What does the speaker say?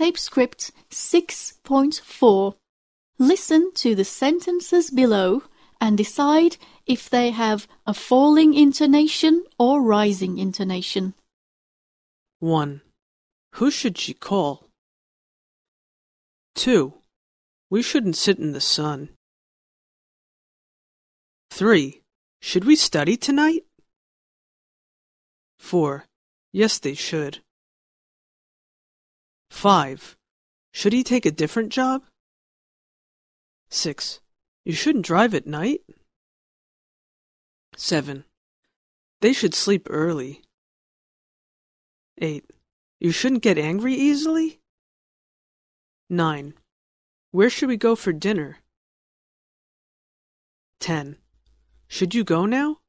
Tapescript 6.4. Listen to the sentences below and decide if they have a falling intonation or rising intonation. 1. Who should she call? 2. We shouldn't sit in the sun. 3. Should we study tonight? 4. Yes, they should. 5. Should he take a different job? 6. You shouldn't drive at night. 7. They should sleep early. 8. You shouldn't get angry easily. 9. Where should we go for dinner? 10. Should you go now?